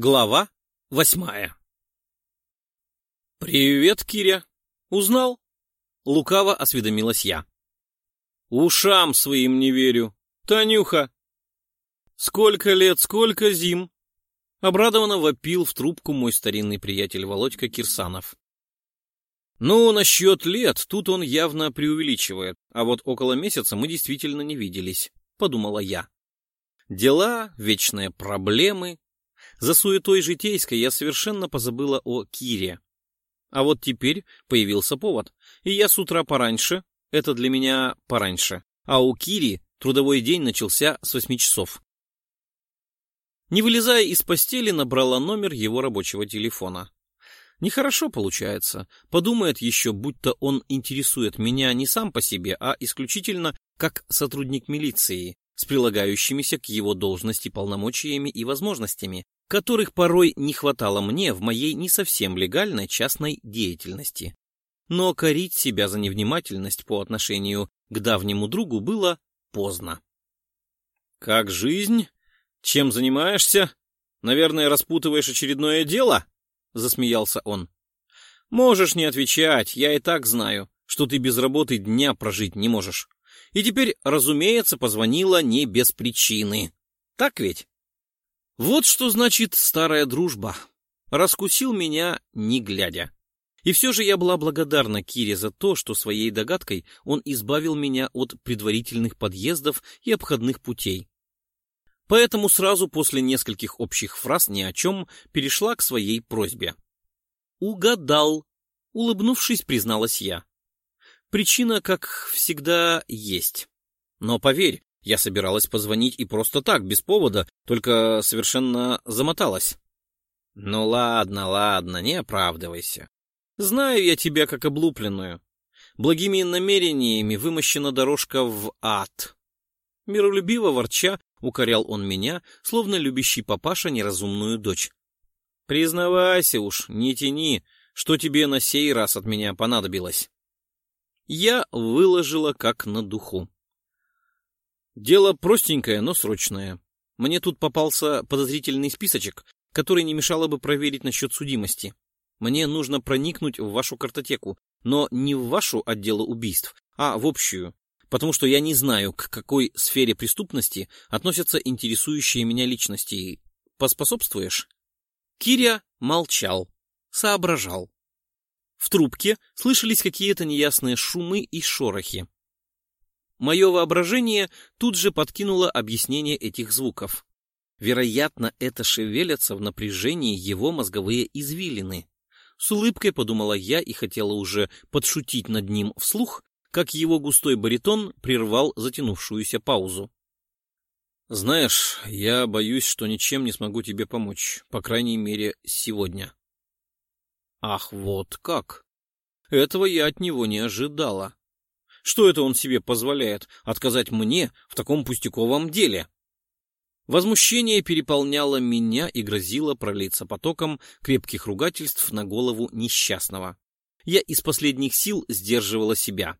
Глава восьмая «Привет, Киря! Узнал?» — лукаво осведомилась я. «Ушам своим не верю. Танюха!» «Сколько лет, сколько зим!» Обрадованно вопил в трубку мой старинный приятель Володька Кирсанов. Ну, насчет лет, тут он явно преувеличивает, а вот около месяца мы действительно не виделись, подумала я. Дела, вечные проблемы. За суетой житейской я совершенно позабыла о Кире. А вот теперь появился повод, и я с утра пораньше, это для меня пораньше, а у Кири трудовой день начался с восьми часов. Не вылезая из постели, набрала номер его рабочего телефона. Нехорошо получается. Подумает еще, будто он интересует меня не сам по себе, а исключительно как сотрудник милиции, с прилагающимися к его должности полномочиями и возможностями, которых порой не хватало мне в моей не совсем легальной частной деятельности. Но корить себя за невнимательность по отношению к давнему другу было поздно. «Как жизнь? Чем занимаешься? Наверное, распутываешь очередное дело?» — засмеялся он. «Можешь не отвечать, я и так знаю, что ты без работы дня прожить не можешь. И теперь, разумеется, позвонила не без причины. Так ведь?» Вот что значит старая дружба. Раскусил меня, не глядя. И все же я была благодарна Кире за то, что своей догадкой он избавил меня от предварительных подъездов и обходных путей. Поэтому сразу после нескольких общих фраз ни о чем перешла к своей просьбе. «Угадал», — улыбнувшись, призналась я. «Причина, как всегда, есть. Но поверь, я собиралась позвонить и просто так, без повода, только совершенно замоталась». «Ну ладно, ладно, не оправдывайся. Знаю я тебя как облупленную. Благими намерениями вымощена дорожка в ад». Миролюбиво ворча, Укорял он меня, словно любящий папаша неразумную дочь. «Признавайся уж, не тяни, что тебе на сей раз от меня понадобилось». Я выложила как на духу. Дело простенькое, но срочное. Мне тут попался подозрительный списочек, который не мешало бы проверить насчет судимости. Мне нужно проникнуть в вашу картотеку, но не в вашу отделу убийств, а в общую, потому что я не знаю, к какой сфере преступности относятся интересующие меня личности. Поспособствуешь? Киря молчал, соображал. В трубке слышались какие-то неясные шумы и шорохи. Мое воображение тут же подкинуло объяснение этих звуков. Вероятно, это шевелятся в напряжении его мозговые извилины. С улыбкой подумала я и хотела уже подшутить над ним вслух, как его густой баритон прервал затянувшуюся паузу. «Знаешь, я боюсь, что ничем не смогу тебе помочь, по крайней мере, сегодня». «Ах, вот как! Этого я от него не ожидала. Что это он себе позволяет отказать мне в таком пустяковом деле?» Возмущение переполняло меня и грозило пролиться потоком крепких ругательств на голову несчастного. Я из последних сил сдерживала себя.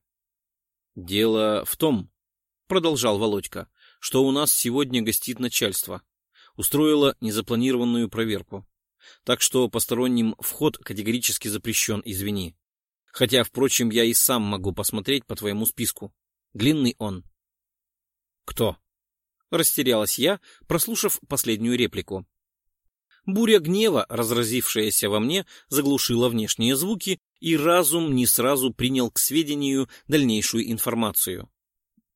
«Дело в том, — продолжал Володька, — что у нас сегодня гостит начальство. Устроило незапланированную проверку. Так что посторонним вход категорически запрещен, извини. Хотя, впрочем, я и сам могу посмотреть по твоему списку. Длинный он. Кто? Растерялась я, прослушав последнюю реплику. Буря гнева, разразившаяся во мне, заглушила внешние звуки, и разум не сразу принял к сведению дальнейшую информацию.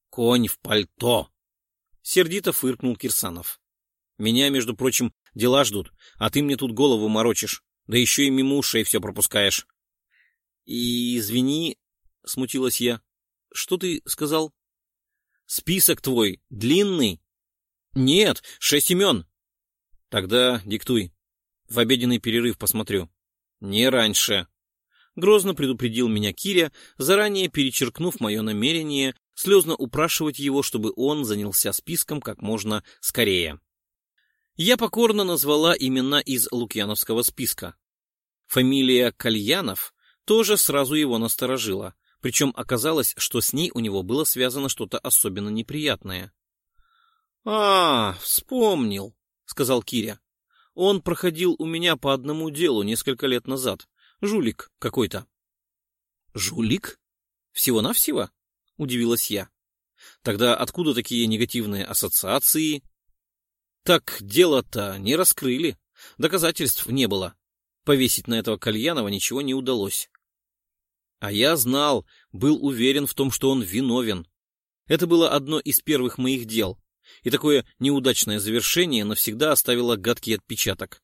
«Конь в пальто!» — сердито фыркнул Кирсанов. «Меня, между прочим, дела ждут, а ты мне тут голову морочишь, да еще и мимо ушей все пропускаешь». «И извини», — смутилась я, — «что ты сказал?» «Список твой длинный?» «Нет, шесть имен». «Тогда диктуй. В обеденный перерыв посмотрю». «Не раньше», грозно предупредил меня Киря, заранее перечеркнув мое намерение слезно упрашивать его, чтобы он занялся списком как можно скорее. Я покорно назвала имена из лукьяновского списка. Фамилия Кальянов тоже сразу его насторожила, причем оказалось, что с ней у него было связано что-то особенно неприятное. — А, вспомнил, — сказал Киря. Он проходил у меня по одному делу несколько лет назад. Жулик какой-то. Жулик? Всего-навсего? Удивилась я. Тогда откуда такие негативные ассоциации? Так дело-то не раскрыли. Доказательств не было. Повесить на этого Кальянова ничего не удалось. А я знал, был уверен в том, что он виновен. Это было одно из первых моих дел, и такое неудачное завершение навсегда оставило гадкий отпечаток.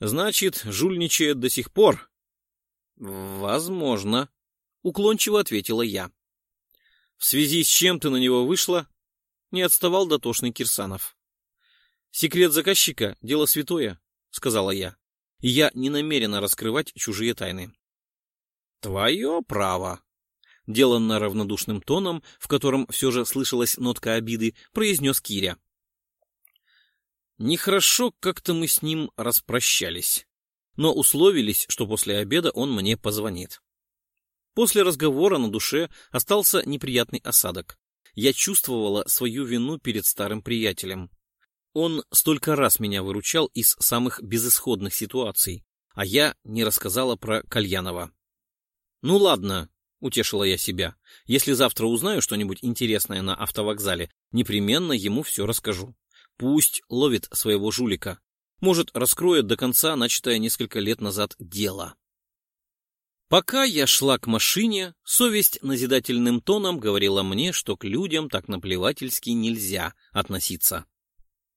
Значит, жульничает до сих пор? Возможно, уклончиво ответила я. В связи с чем ты на него вышла? Не отставал дотошный Кирсанов. Секрет заказчика — дело святое, сказала я, и я не намерена раскрывать чужие тайны. Твое право, деланно равнодушным тоном, в котором все же слышалась нотка обиды, произнес Киря. Нехорошо как-то мы с ним распрощались, но условились, что после обеда он мне позвонит. После разговора на душе остался неприятный осадок. Я чувствовала свою вину перед старым приятелем. Он столько раз меня выручал из самых безысходных ситуаций, а я не рассказала про Кальянова. Ну ладно, — утешила я себя. «Если завтра узнаю что-нибудь интересное на автовокзале, непременно ему все расскажу. Пусть ловит своего жулика. Может, раскроет до конца начатое несколько лет назад дело». Пока я шла к машине, совесть назидательным тоном говорила мне, что к людям так наплевательски нельзя относиться.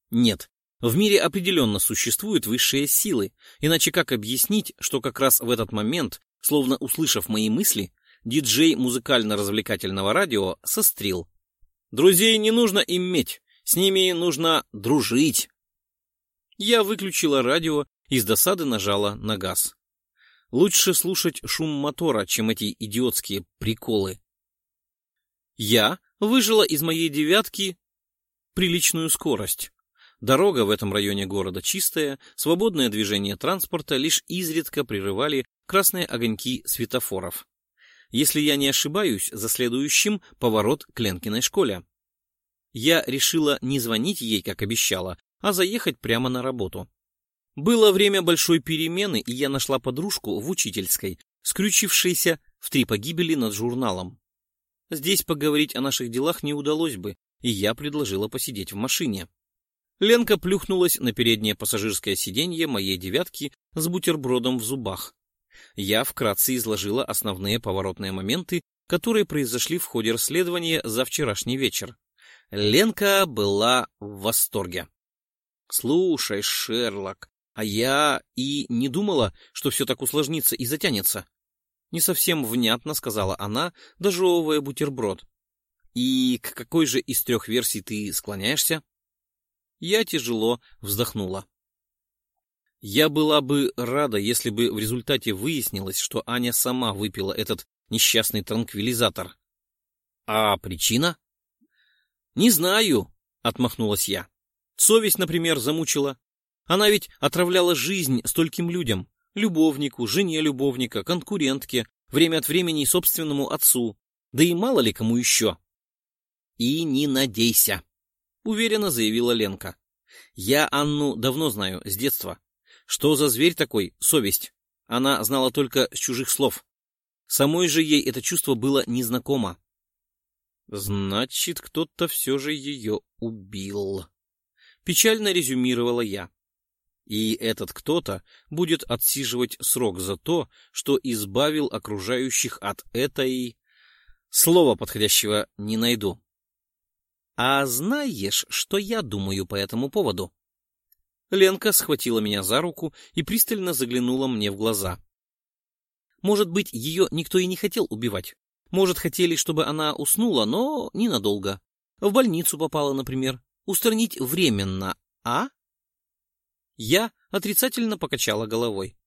Нет, в мире определенно существуют высшие силы, иначе как объяснить, что как раз в этот момент, словно услышав мои мысли, диджей музыкально-развлекательного радио сострил. «Друзей не нужно иметь, с ними нужно дружить». Я выключила радио и с досады нажала на газ. Лучше слушать шум мотора, чем эти идиотские приколы. Я выжила из моей девятки приличную скорость. Дорога в этом районе города чистая, свободное движение транспорта лишь изредка прерывали красные огоньки светофоров если я не ошибаюсь, за следующим поворот к Ленкиной школе. Я решила не звонить ей, как обещала, а заехать прямо на работу. Было время большой перемены, и я нашла подружку в учительской, скрючившейся в три погибели над журналом. Здесь поговорить о наших делах не удалось бы, и я предложила посидеть в машине. Ленка плюхнулась на переднее пассажирское сиденье моей девятки с бутербродом в зубах я вкратце изложила основные поворотные моменты, которые произошли в ходе расследования за вчерашний вечер. Ленка была в восторге. «Слушай, Шерлок, а я и не думала, что все так усложнится и затянется». Не совсем внятно сказала она, дожевывая бутерброд. «И к какой же из трех версий ты склоняешься?» Я тяжело вздохнула. Я была бы рада, если бы в результате выяснилось, что Аня сама выпила этот несчастный транквилизатор. А причина? Не знаю, отмахнулась я. Совесть, например, замучила. Она ведь отравляла жизнь стольким людям. Любовнику, жене любовника, конкурентке, время от времени собственному отцу. Да и мало ли кому еще. И не надейся, уверенно заявила Ленка. Я Анну давно знаю, с детства. Что за зверь такой, совесть? Она знала только с чужих слов. Самой же ей это чувство было незнакомо. Значит, кто-то все же ее убил. Печально резюмировала я. И этот кто-то будет отсиживать срок за то, что избавил окружающих от этой... Слова подходящего не найду. А знаешь, что я думаю по этому поводу? Ленка схватила меня за руку и пристально заглянула мне в глаза. Может быть, ее никто и не хотел убивать. Может, хотели, чтобы она уснула, но ненадолго. В больницу попала, например. Устранить временно, а? Я отрицательно покачала головой.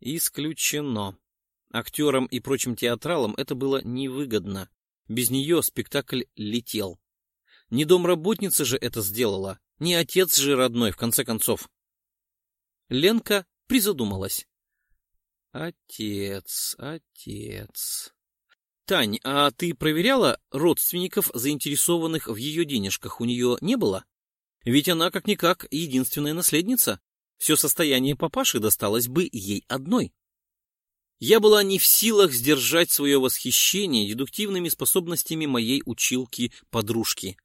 Исключено. Актерам и прочим театралам это было невыгодно. Без нее спектакль летел. Не домработница же это сделала, не отец же родной, в конце концов. Ленка призадумалась. Отец, отец. Тань, а ты проверяла родственников, заинтересованных в ее денежках, у нее не было? Ведь она, как-никак, единственная наследница. все состояние папаши досталось бы ей одной. Я была не в силах сдержать свое восхищение дедуктивными способностями моей училки-подружки.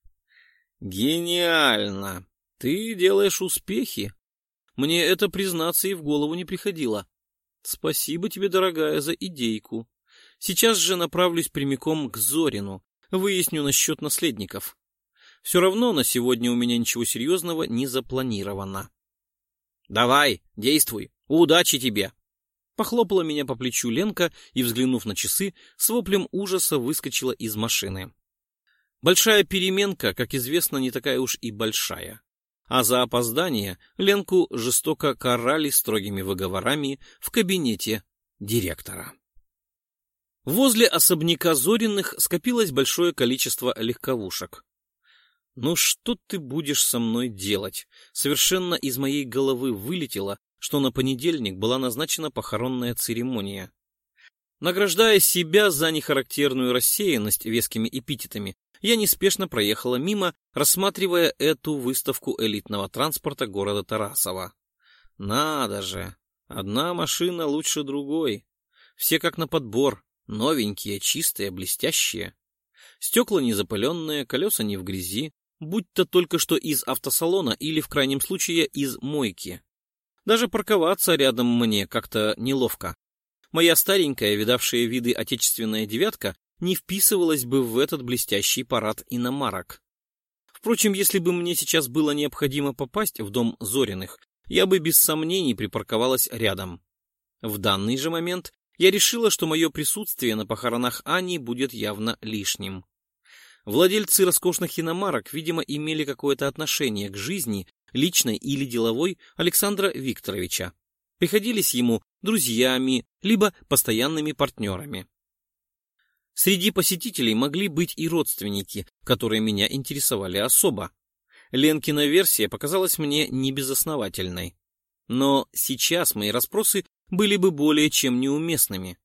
«Гениально! Ты делаешь успехи. Мне это, признаться, и в голову не приходило. Спасибо тебе, дорогая, за идейку. Сейчас же направлюсь прямиком к Зорину, выясню насчет наследников. Все равно на сегодня у меня ничего серьезного не запланировано. «Давай, действуй! Удачи тебе!» Похлопала меня по плечу Ленка и, взглянув на часы, с воплем ужаса выскочила из машины. Большая переменка, как известно, не такая уж и большая. А за опоздание Ленку жестоко карали строгими выговорами в кабинете директора. Возле особняка Зориных скопилось большое количество легковушек. «Ну что ты будешь со мной делать?» Совершенно из моей головы вылетело, что на понедельник была назначена похоронная церемония. Награждая себя за нехарактерную рассеянность вескими эпитетами, я неспешно проехала мимо, рассматривая эту выставку элитного транспорта города Тарасова. Надо же! Одна машина лучше другой. Все как на подбор, новенькие, чистые, блестящие. Стекла не запыленные, колеса не в грязи, будь то только что из автосалона или, в крайнем случае, из мойки. Даже парковаться рядом мне как-то неловко. Моя старенькая, видавшая виды отечественная девятка, не вписывалась бы в этот блестящий парад иномарок. Впрочем, если бы мне сейчас было необходимо попасть в дом Зориных, я бы без сомнений припарковалась рядом. В данный же момент я решила, что мое присутствие на похоронах Ани будет явно лишним. Владельцы роскошных иномарок, видимо, имели какое-то отношение к жизни, личной или деловой, Александра Викторовича. Приходились ему друзьями, либо постоянными партнерами. Среди посетителей могли быть и родственники, которые меня интересовали особо. Ленкина версия показалась мне небезосновательной. Но сейчас мои расспросы были бы более чем неуместными.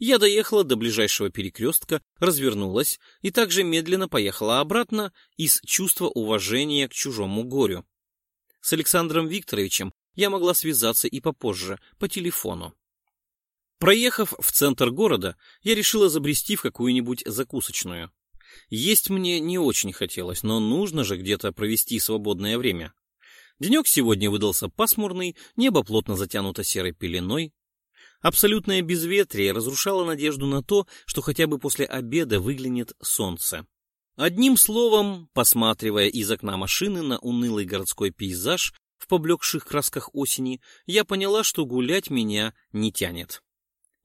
Я доехала до ближайшего перекрестка, развернулась и также медленно поехала обратно из чувства уважения к чужому горю. С Александром Викторовичем я могла связаться и попозже, по телефону. Проехав в центр города, я решила забрести в какую-нибудь закусочную. Есть мне не очень хотелось, но нужно же где-то провести свободное время. Денек сегодня выдался пасмурный, небо плотно затянуто серой пеленой, Абсолютное безветрие разрушало надежду на то, что хотя бы после обеда выглянет солнце. Одним словом, посматривая из окна машины на унылый городской пейзаж в поблекших красках осени, я поняла, что гулять меня не тянет.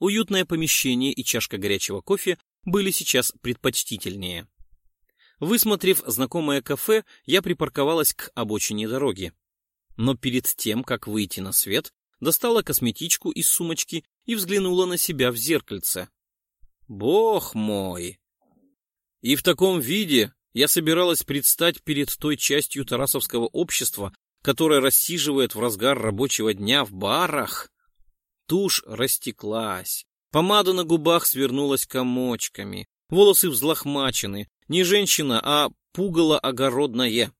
Уютное помещение и чашка горячего кофе были сейчас предпочтительнее. Высмотрев знакомое кафе, я припарковалась к обочине дороги. Но перед тем, как выйти на свет, достала косметичку из сумочки и взглянула на себя в зеркальце. Бог мой! И в таком виде я собиралась предстать перед той частью Тарасовского общества, которая рассиживает в разгар рабочего дня в барах. Тушь растеклась, помада на губах свернулась комочками, волосы взлохмачены, не женщина, а пугало огородное.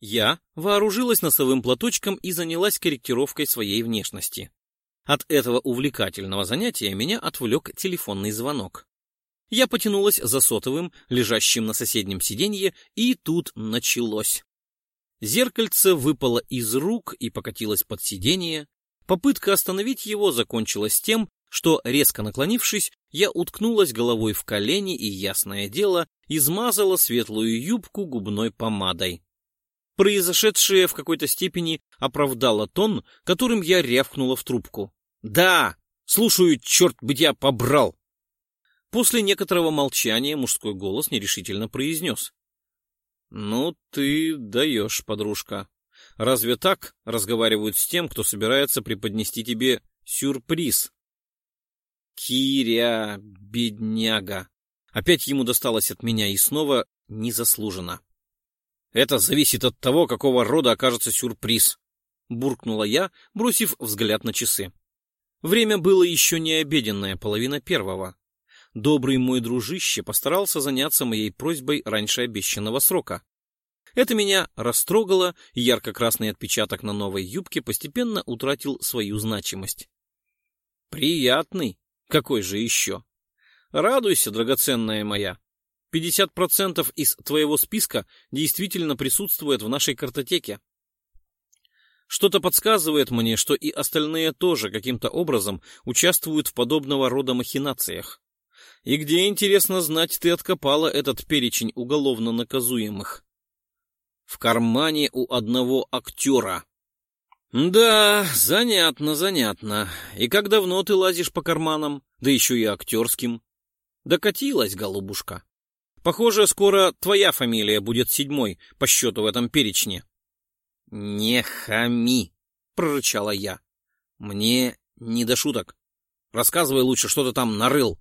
Я вооружилась носовым платочком и занялась корректировкой своей внешности. От этого увлекательного занятия меня отвлек телефонный звонок. Я потянулась за сотовым, лежащим на соседнем сиденье, и тут началось. Зеркальце выпало из рук и покатилось под сиденье. Попытка остановить его закончилась тем, что, резко наклонившись, я уткнулась головой в колени и, ясное дело, измазала светлую юбку губной помадой. Произошедшее в какой-то степени оправдало тон, которым я рявкнула в трубку. «Да! Слушаю, черт бы я побрал!» После некоторого молчания мужской голос нерешительно произнес. «Ну, ты даешь, подружка. Разве так разговаривают с тем, кто собирается преподнести тебе сюрприз?» «Киря, бедняга!» Опять ему досталось от меня и снова незаслуженно. Это зависит от того, какого рода окажется сюрприз, буркнула я, бросив взгляд на часы. Время было еще не обеденное, половина первого. Добрый мой дружище постарался заняться моей просьбой раньше обещанного срока. Это меня растрогало, и ярко-красный отпечаток на новой юбке постепенно утратил свою значимость. Приятный. Какой же еще? Радуйся, драгоценная моя. 50% из твоего списка действительно присутствует в нашей картотеке. Что-то подсказывает мне, что и остальные тоже каким-то образом участвуют в подобного рода махинациях. И где, интересно знать, ты откопала этот перечень уголовно наказуемых? В кармане у одного актера. Да, занятно, занятно. И как давно ты лазишь по карманам, да еще и актерским? Докатилась, голубушка. Похоже, скоро твоя фамилия будет седьмой по счету в этом перечне. «Не хами!» — прорычала я. «Мне не до шуток. Рассказывай лучше, что ты там нарыл».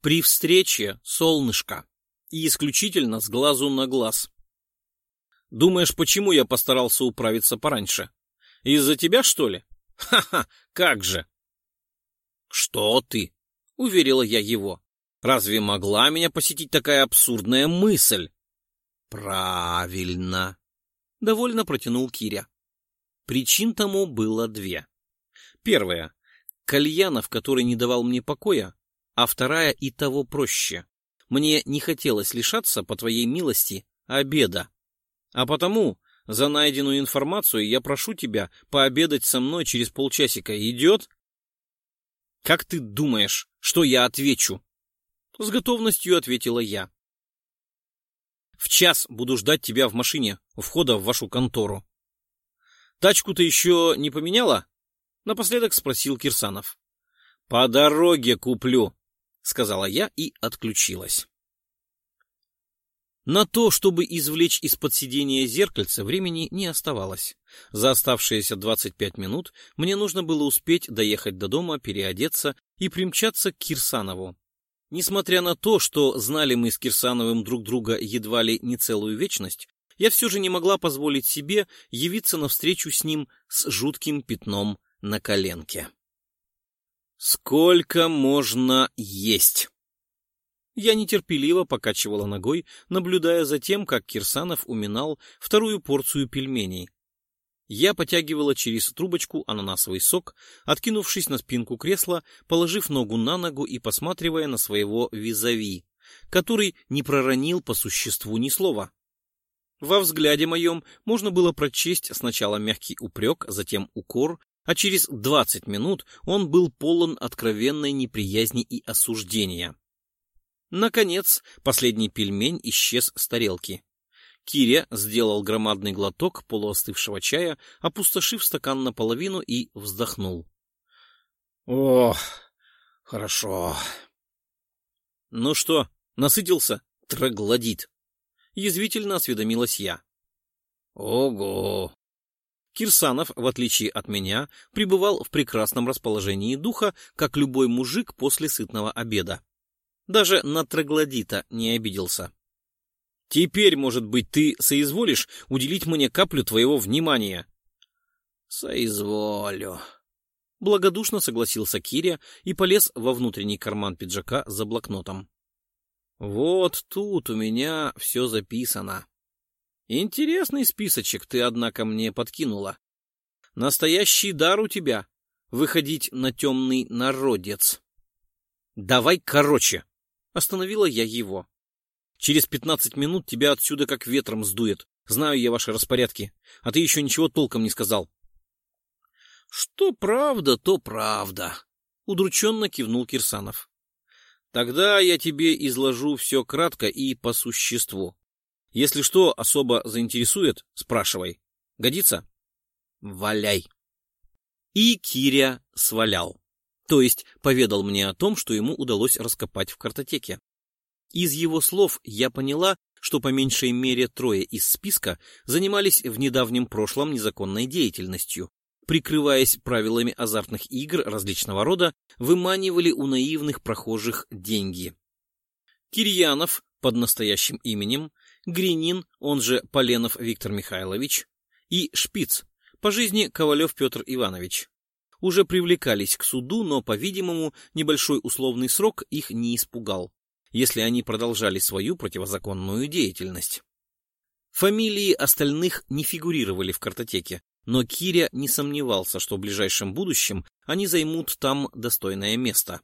«При встрече, солнышко, и исключительно с глазу на глаз. Думаешь, почему я постарался управиться пораньше? Из-за тебя, что ли? Ха-ха, как же!» «Что ты?» — уверила я его. «Разве могла меня посетить такая абсурдная мысль?» «Правильно!» довольно протянул Киря. Причин тому было две. Первая — Кальянов, который не давал мне покоя, а вторая и того проще. Мне не хотелось лишаться, по твоей милости, обеда. А потому за найденную информацию я прошу тебя пообедать со мной через полчасика. Идет? Как ты думаешь, что я отвечу? С готовностью ответила я. В час буду ждать тебя в машине у входа в вашу контору. Тачку ты еще не поменяла? Напоследок спросил Кирсанов. По дороге куплю, сказала я и отключилась. На то, чтобы извлечь из-под сидения зеркальце, времени не оставалось. За оставшиеся 25 минут мне нужно было успеть доехать до дома, переодеться и примчаться к Кирсанову. Несмотря на то, что знали мы с Кирсановым друг друга едва ли не целую вечность, я все же не могла позволить себе явиться навстречу с ним с жутким пятном на коленке. «Сколько можно есть?» Я нетерпеливо покачивала ногой, наблюдая за тем, как Кирсанов уминал вторую порцию пельменей, я потягивала через трубочку ананасовый сок, откинувшись на спинку кресла, положив ногу на ногу и посматривая на своего визави, который не проронил по существу ни слова. Во взгляде моем можно было прочесть сначала мягкий упрек, затем укор, а через двадцать минут он был полон откровенной неприязни и осуждения. Наконец, последний пельмень исчез с тарелки. Киря сделал громадный глоток полуостывшего чая, опустошив стакан наполовину и вздохнул. — Ох, хорошо. — Ну что, насытился? Троглодит. Язвительно осведомилась я. — Ого! Кирсанов, в отличие от меня, пребывал в прекрасном расположении духа, как любой мужик после сытного обеда. Даже на троглодита не обиделся. Теперь, может быть, ты соизволишь уделить мне каплю твоего внимания? — Соизволю. Благодушно согласился Киря и полез во внутренний карман пиджака за блокнотом. — Вот тут у меня все записано. Интересный списочек ты, однако, мне подкинула. Настоящий дар у тебя — выходить на темный народец. — Давай короче! — остановила я его. Через пятнадцать минут тебя отсюда как ветром сдует. Знаю я ваши распорядки. А ты еще ничего толком не сказал. — Что правда, то правда, — удрученно кивнул Кирсанов. — Тогда я тебе изложу все кратко и по существу. Если что особо заинтересует, спрашивай. Годится? — Валяй. И Киря свалял. То есть поведал мне о том, что ему удалось раскопать в картотеке. Из его слов я поняла, что по меньшей мере трое из списка занимались в недавнем прошлом незаконной деятельностью, прикрываясь правилами азартных игр различного рода, выманивали у наивных прохожих деньги. Кирьянов под настоящим именем, Гринин, он же Поленов Виктор Михайлович, и Шпиц, по жизни Ковалев Петр Иванович, уже привлекались к суду, но, по-видимому, небольшой условный срок их не испугал если они продолжали свою противозаконную деятельность. Фамилии остальных не фигурировали в картотеке, но Киря не сомневался, что в ближайшем будущем они займут там достойное место.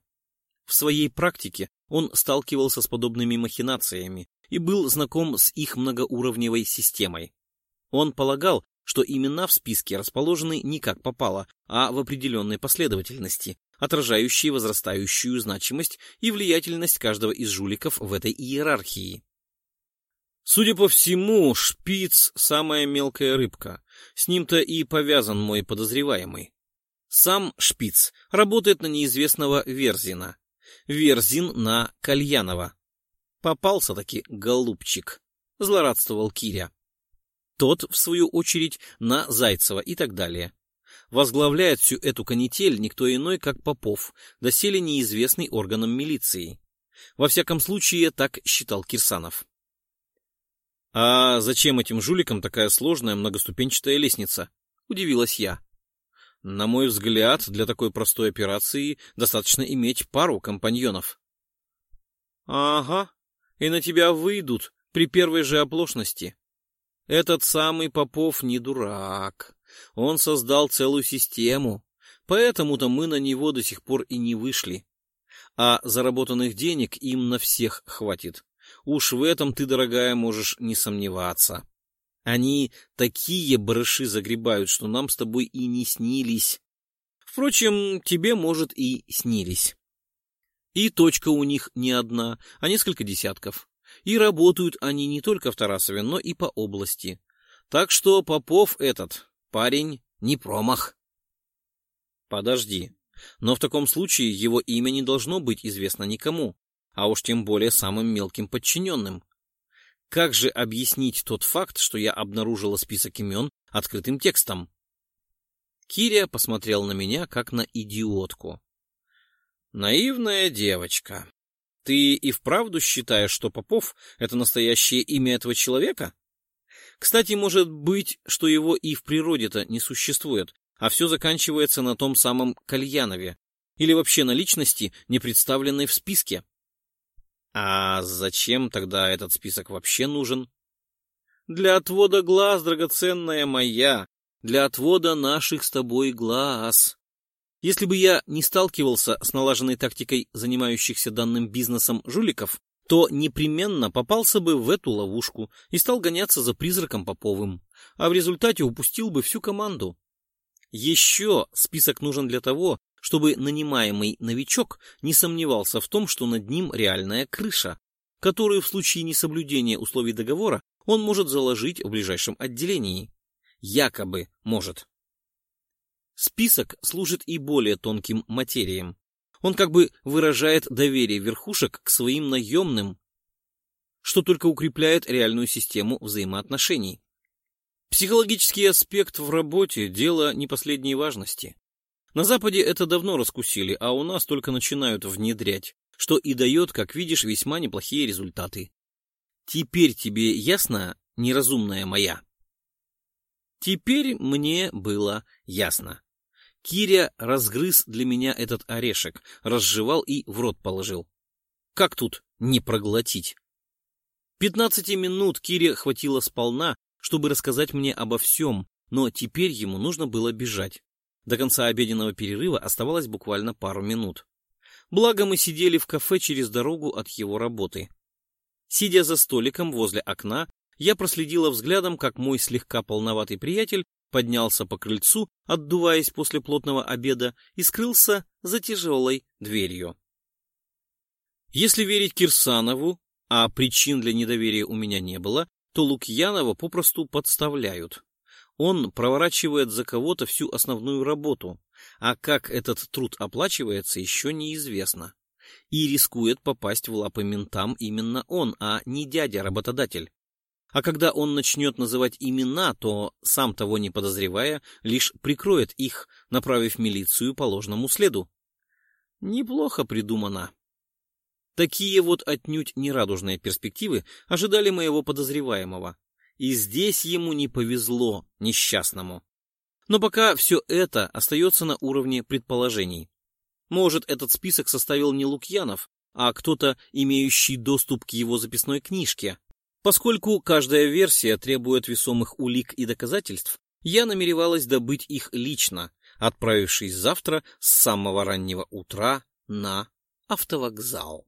В своей практике он сталкивался с подобными махинациями и был знаком с их многоуровневой системой. Он полагал, что имена в списке расположены не как попало, а в определенной последовательности, отражающей возрастающую значимость и влиятельность каждого из жуликов в этой иерархии. Судя по всему, шпиц — самая мелкая рыбка. С ним-то и повязан мой подозреваемый. Сам шпиц работает на неизвестного Верзина. Верзин на Кальянова. Попался-таки голубчик, злорадствовал Киря. Тот, в свою очередь, на Зайцева и так далее. Возглавляет всю эту канитель никто иной, как Попов, доселе неизвестный органам милиции. Во всяком случае, так считал Кирсанов. «А зачем этим жуликам такая сложная многоступенчатая лестница?» — удивилась я. «На мой взгляд, для такой простой операции достаточно иметь пару компаньонов». «Ага, и на тебя выйдут при первой же оплошности. Этот самый Попов не дурак. Он создал целую систему, поэтому-то мы на него до сих пор и не вышли. А заработанных денег им на всех хватит. Уж в этом ты, дорогая, можешь не сомневаться. Они такие барыши загребают, что нам с тобой и не снились. Впрочем, тебе, может, и снились. И точка у них не одна, а несколько десятков. И работают они не только в Тарасове, но и по области. Так что Попов этот, парень, не промах. Подожди. Но в таком случае его имя не должно быть известно никому а уж тем более самым мелким подчиненным. Как же объяснить тот факт, что я обнаружила список имен открытым текстом? Кирия посмотрел на меня, как на идиотку. Наивная девочка. Ты и вправду считаешь, что Попов — это настоящее имя этого человека? Кстати, может быть, что его и в природе-то не существует, а все заканчивается на том самом Кальянове или вообще на личности, не представленной в списке. А зачем тогда этот список вообще нужен? Для отвода глаз, драгоценная моя, для отвода наших с тобой глаз. Если бы я не сталкивался с налаженной тактикой занимающихся данным бизнесом жуликов, то непременно попался бы в эту ловушку и стал гоняться за призраком Поповым, а в результате упустил бы всю команду. Еще список нужен для того, чтобы нанимаемый новичок не сомневался в том, что над ним реальная крыша, которую в случае несоблюдения условий договора он может заложить в ближайшем отделении. Якобы может. Список служит и более тонким материям. Он как бы выражает доверие верхушек к своим наемным, что только укрепляет реальную систему взаимоотношений. Психологический аспект в работе – дело не последней важности. На Западе это давно раскусили, а у нас только начинают внедрять, что и дает, как видишь, весьма неплохие результаты. Теперь тебе ясно, неразумная моя? Теперь мне было ясно. Киря разгрыз для меня этот орешек, разжевал и в рот положил. Как тут не проглотить? Пятнадцати минут Кире хватило сполна, чтобы рассказать мне обо всем, но теперь ему нужно было бежать. До конца обеденного перерыва оставалось буквально пару минут. Благо мы сидели в кафе через дорогу от его работы. Сидя за столиком возле окна, я проследила взглядом, как мой слегка полноватый приятель поднялся по крыльцу, отдуваясь после плотного обеда, и скрылся за тяжелой дверью. Если верить Кирсанову, а причин для недоверия у меня не было, то Лукьянова попросту подставляют. Он проворачивает за кого-то всю основную работу, а как этот труд оплачивается, еще неизвестно. И рискует попасть в лапы ментам именно он, а не дядя-работодатель. А когда он начнет называть имена, то, сам того не подозревая, лишь прикроет их, направив милицию по ложному следу. Неплохо придумано. Такие вот отнюдь нерадужные перспективы ожидали моего подозреваемого. И здесь ему не повезло, несчастному. Но пока все это остается на уровне предположений. Может, этот список составил не Лукьянов, а кто-то, имеющий доступ к его записной книжке. Поскольку каждая версия требует весомых улик и доказательств, я намеревалась добыть их лично, отправившись завтра с самого раннего утра на автовокзал.